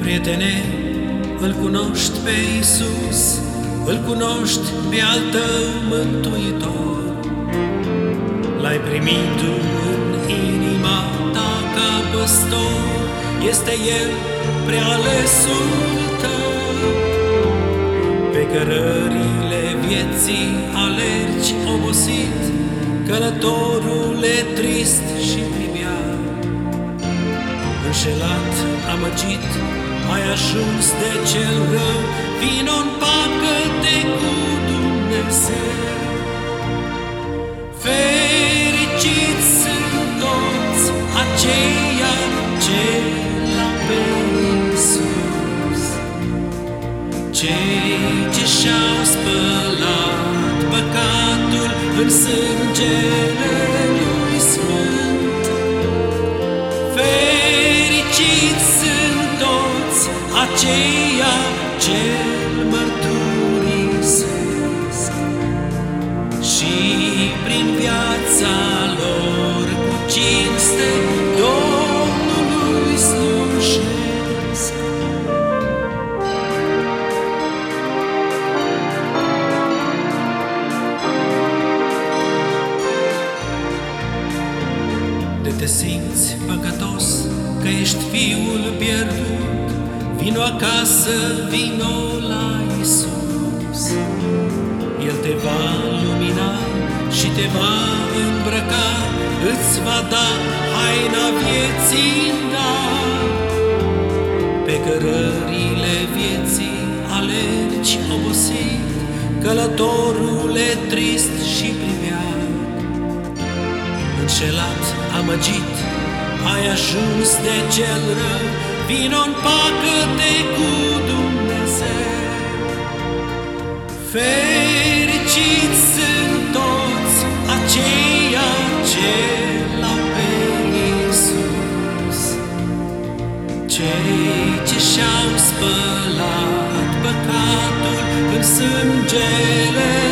Prietene, îl cunoști pe Isus, îl cunoști pe al tău mântuitor. L-ai primit tu în inima ta ca păstor, este El prealesul tău. Pe cărările vieții alergi obosit, călătorule trist și privia. Înșelat, amăgit, ai ajuns de cel rău, vino în pacă-te cu Dumnezeu. Fericiți sunt toți aceia ce l-au pe Iisus, cei ce și-au spălat păcatul în sângele aceia ce mărturisesc și prin viața lor cu cinste Domnului slujesc. De te simți păcătos că ești fiul pierdut, vino acasă, vino la Isus. El te va lumina și te va îmbrăca, îți va da haina vieții în dar. Pe cărările vieții alergi obosit, călătorule trist și priveat. Înșelat, amăgit, ai ajuns de cel rău, vino în pacă-te cu Dumnezeu. Fericiți sunt toți aceia ce l-au pe Iisus, cei ce și-au spălat păcatul în sângele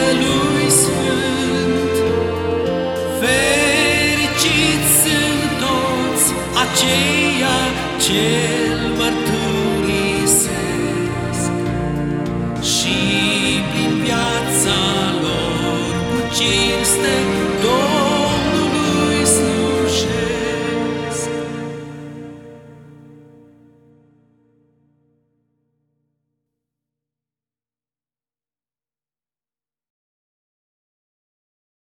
cel mărturisesc. Și prin viața lor cu cinste